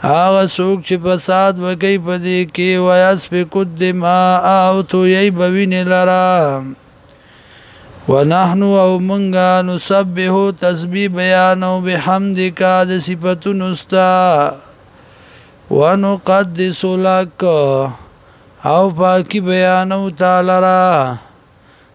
هغه څوک چې فساد وکي په دې کې ویاس په کود دما او تو یی بوینه لرا ونحن او منغا نسبه تسبیح بیان او بحمدک د صفاتونو ستا ونقدس لک او پاکی بیان او تعالی را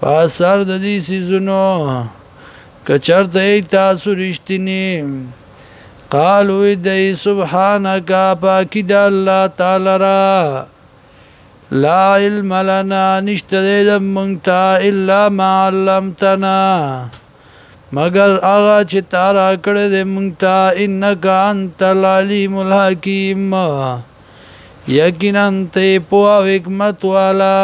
په اثر د دې سيزونو کچرته تاسو رښتینی قالو دی سبحانك پاکی د الله تعالی را لا علم لنا نشته د مونږ ته الا ما علمتنا مگر هغه چې تارا کړې د مونږ ته انک انت العلیم الحکیم یقینا ته په حکمت والا